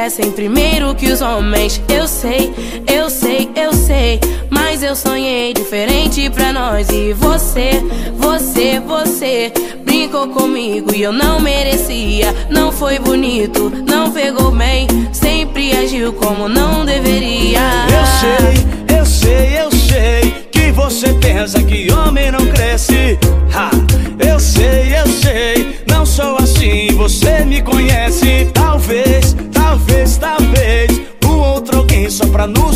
crescem primeiro que os homens. Eu sei, eu sei, eu sei. Mas eu sonhei diferente pra nós. E você, você, você brincou comigo e eu não merecia. Não foi bonito, não pegou bem. Sempre agiu como não deveria. Eu sei, eu sei, eu sei. Que você pensa que homem não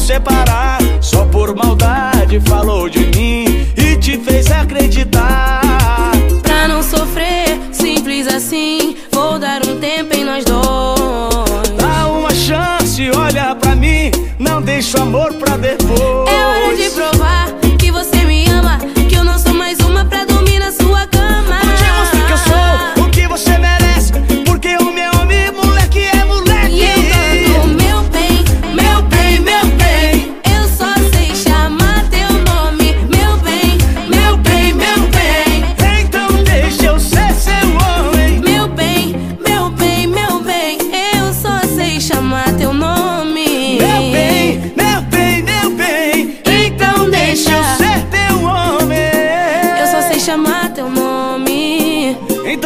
separar. Só por maldade falou de mim e te fez acreditar. Pra não sofrer, simples assim. Vou dar um tempo em nós dois. Dá uma chance, olha pra mim. Não deixa o amor pra depois. É hora de provar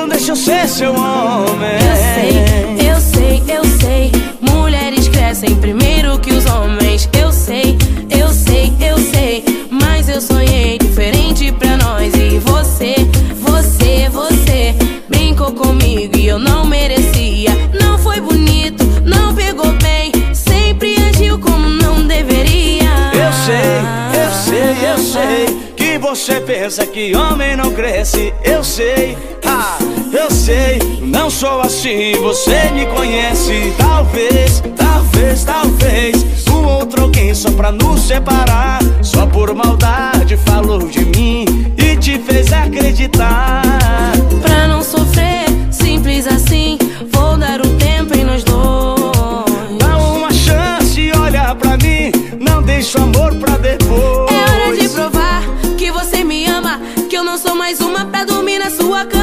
Deixa eu ser seu homem. Eu sei, eu sei, eu sei. Mulheres crescem primeiro que os você pensa que homem não cresce. Eu sei, ah, eu sei, não sou assim, você me conhece. Talvez, talvez, talvez, um outro alguém só pra nos separar. Só por maldade falou de mim e te fez acreditar. Sou mais uma pra dormir na sua cama.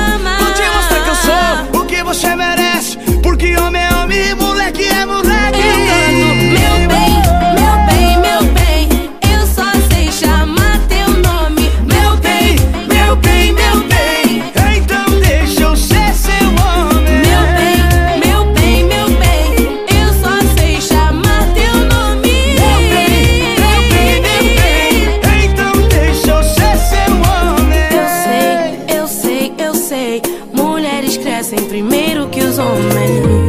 Sei. Mulheres crescem primeiro que os homens.